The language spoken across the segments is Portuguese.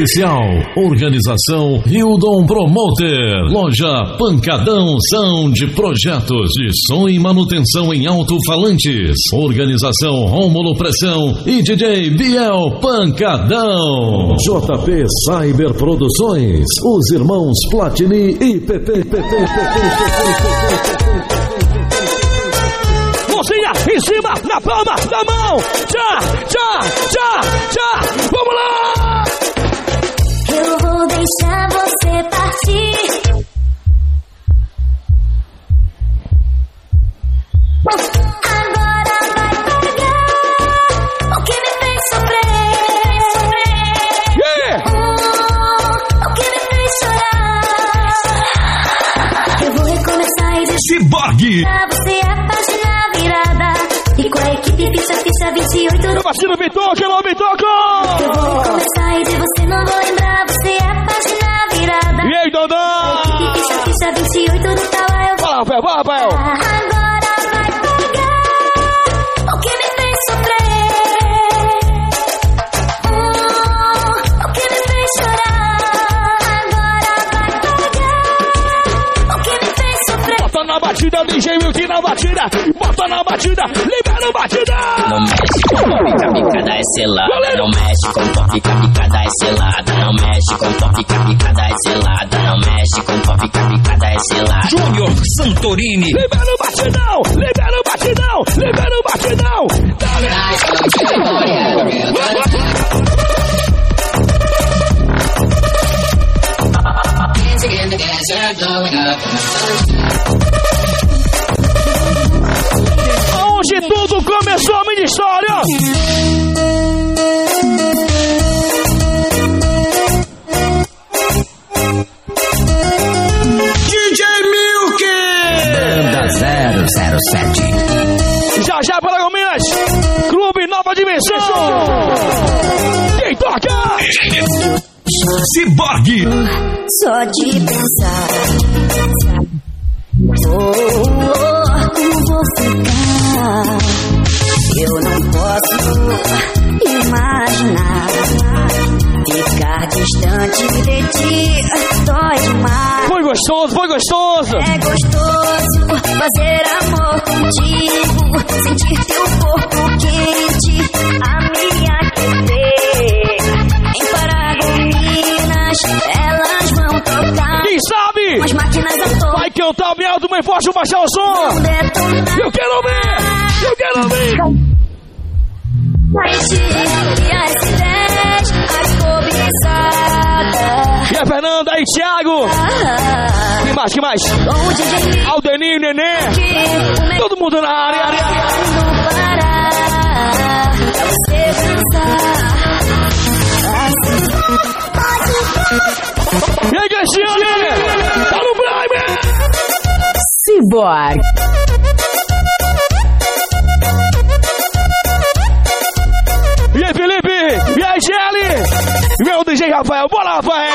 Oficial. Organização Hildon Promoter. Loja Pancadão Sound Projetos de som e manutenção em alto-falantes. Organização Rômulo Pressão e DJ Biel Pancadão. JP Cyber Produções. Os irmãos Platini e PP. Mãozinha em cima, na palma da mão. Tchá, tchá, tchá, tchá. Vamos lá! Vou deixar você partir. Agora vai pagar o que me fez sofrer. Yeah! Oh, o que me fez chorar. Eu vou recomeçar e deixar Ciborgue. você a página virada. E com a equipe ficha, ficha 28 Meu parceiro Bitoca, alô Eu vou recomeçar e de você não vou lembrar. Ficha, ficha 28 no tal eu Vai, Rafael, vai, Rafael! Na batida, DJ Milton na batida! Bota na batida, libera a batida! Não mexe com pop, picada é selada. Não mexe com pop, picada é selada. Não mexe com pop, picada é selada. Não mexe com pop, picada é selada. Júnior Santorini. Libera o batidão! Só de pensar. Oh, oh, como vou ficar? Eu não posso imaginar. Ficar distante de ti dói demais. Foi gostoso, foi gostoso! É gostoso fazer amor contigo, sentir teu corpo quente Vai cantar bem alto, bem forte, baixar o som! Eu quero ver! Eu quero ver! E a Fernanda e Thiago! Que mais, que mais? O Aldeninho, Nenê! O Todo mundo na área! área. E aí, Cristiane? Cyborg. E aí, Felipe? E aí, Gelli? Meu DJ Rafael, bora, Rafael!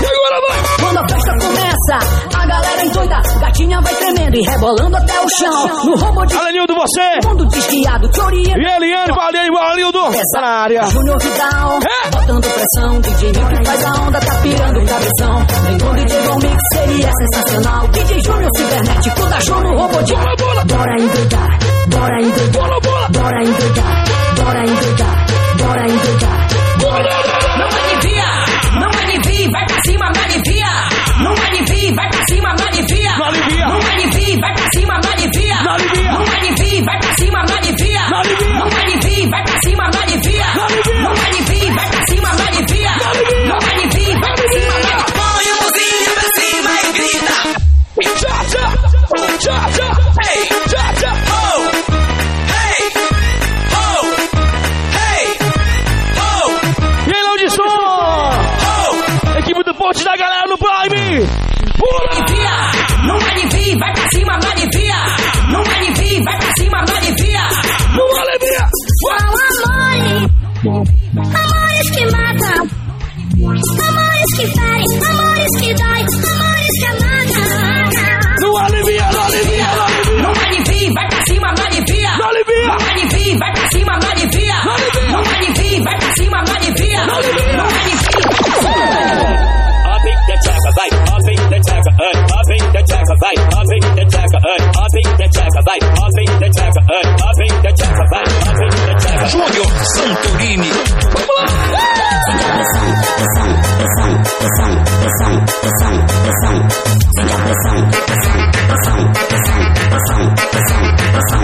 E agora vai! Quando a festa começa, a galera endoida, gatinha vai tremendo e rebolando até o chão. No rombo de Alenildo, você! mundo desviado, te orienta. E Eliane, valeu, Alenildo! Tá na área! Júnior Vidal, É. botando pressão. DJ Nick faz a onda, tá pirando o cabeção. Vem com DJ Bom Mix, seria sensacional. DJ Júnior Cibernético, da show no robô de! Bora endoidar, bora bola! bora endoidar,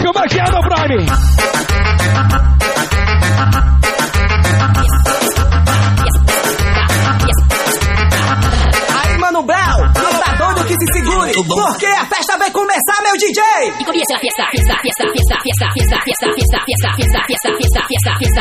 Como é que é, meu Prime? Aí, Mano Brown, não tá doido que se segure, porque a festa vai começar, meu DJ! E começa a festa, festa, festa, festa, festa, festa, festa, festa, festa, festa, festa, festa, festa, festa, festa, festa, festa,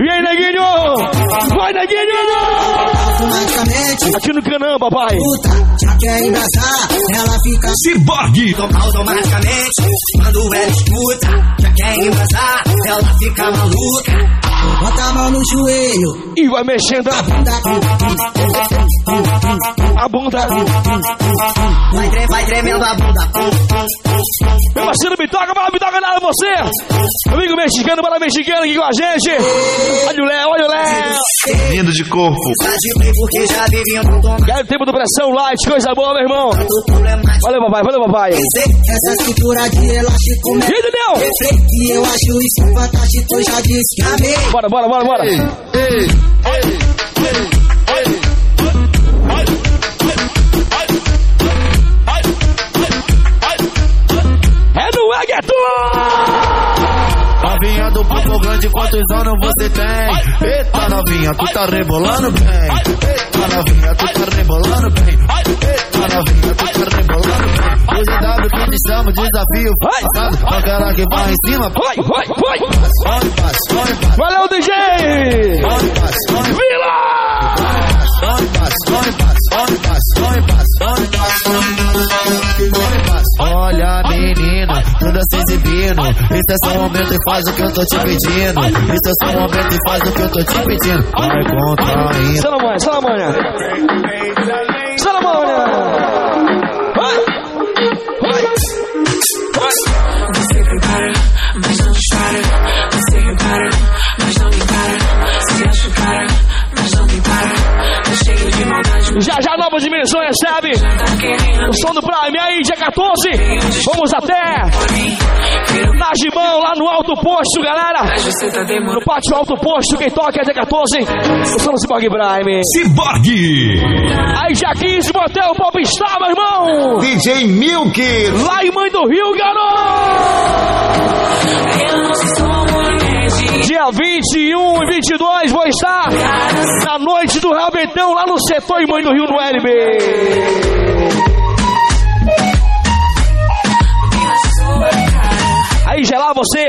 E aí, neguinho? Vai, neguinho! Automaticamente, Aqui no canão, papai. puta, já quer embraçar, ela fica Ciborgue. automaticamente. Quando ela escuta, já quer embraçar, ela fica maluca. Bota a mão no joelho, E vai mexendo. A, bunda, a bunda. vai, tre vai tremendo a bunda. Meu parceiro Bitoca, bora Bitoca nada você. Amigo mexicano, bora mexicano aqui com a gente. Olha o Léo, olha o Léo. Lindo de corpo. Quero tempo do pressão light, coisa boa, meu irmão. problemático. Valeu, papai, valeu, papai. Essa cintura de elástico me aí, Daniel? reflete e eu acho isso fantástico, já disse que amei. Bora, bora, bora, bora. É Novinha do Povo Grande, quantos anos você tem? Eita novinha, tu tá rebolando bem. Eita novinha, tu tá rebolando bem. Eita novinha, tu tá rebolando bem. Hoje W que te chama, desafio passado. Aquela que vai em cima, Vai, vai, vai! Valeu, DJ! Vila! Esse é só o momento e faz o que eu tô te pedindo. Esse é só o momento e faz o que eu tô te pedindo. Vai contraindo. Salamanha, Salamanha! Salamanha! Vai! Vai! Você prepara, mas não dispara. Você repara, mas não me para. Se acha o cara, mas não me para. Tá cheio de maldade, Já já novas dimensões, recebe! O som do Prime aí, dia 14! Vamos até Najibão, lá no Alto Posto, galera! No pátio Alto Posto, quem toca é dia 14, o som do Cyborg Prime. Ciborgue. Aí dia 15, Motel Popstar, meu irmão! DJ Milk. Lá em Mãe do Rio, garoto! Eu não sou. Dia 21 e 22 vou estar na noite do Rabetão lá no setor Mãe do Rio no LB. Aí gelar você,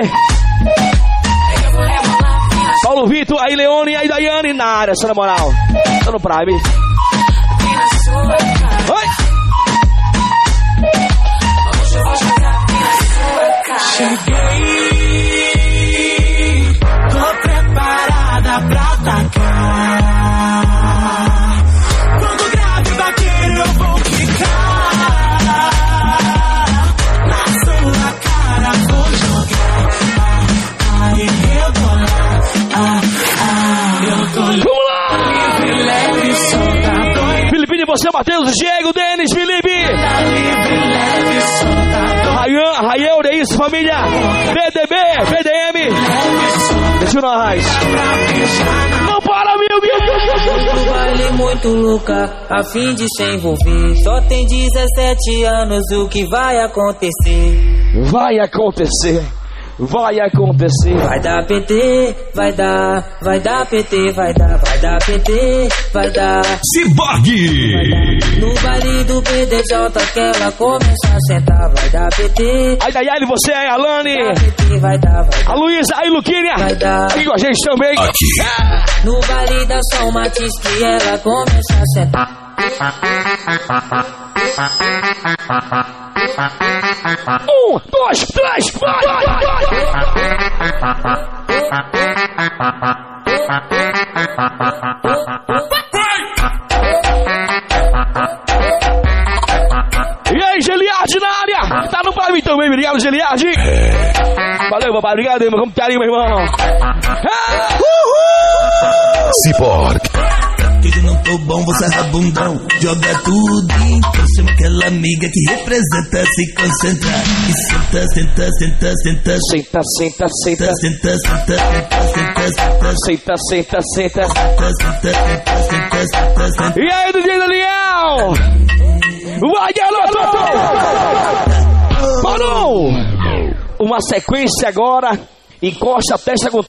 Paulo Vitor, aí Leone, aí Daiane na área, essa na moral. Tá no Prime. Oi! Cheguei, Vamos lá! livre, leve, solta, doida, Filipinho, você, Matheus, Diego, Denis, Felipe! livre, leve, solta, Rayan, Rael, é isso, família! BDB, BDM! Deixa nós! Não para, meu. No baile muito louca, a fim de se envolver. Só tem 17 anos, o que vai acontecer? Vai acontecer! Vai acontecer! Vai dar PT, vai dar, vai dar PT, vai dar, vai dar PT, vai dar. Ciborgue. No baile do PDJ que ela começa a sentar, vai dar PT, Aí, Daiane, você aí, Alane! vai dar PT, vai dar, vai dar. A Luísa, aí, Luquinha! Vai dar. Aqui com a gente também! No baile da São Matiz que ela começa a sentar. Um, dois, três, vai, vai, vai! E aí, Geliardi na área! Tá no Prime também, obrigado, Geliardi! Valeu, papai, obrigado, irmão, como carinho, meu irmão! É. Ciborgue filho, não tô bom, você ser rabundão. Joga tudo, então chama aquela amiga que representa, se concentra. E senta, senta, senta, senta. Senta, senta, senta. Senta, senta, senta, senta. Senta, senta, senta. E aí, Dudinho dia Daniel? Vai, garoto! Parou! Uma sequência agora. Encosta a testa com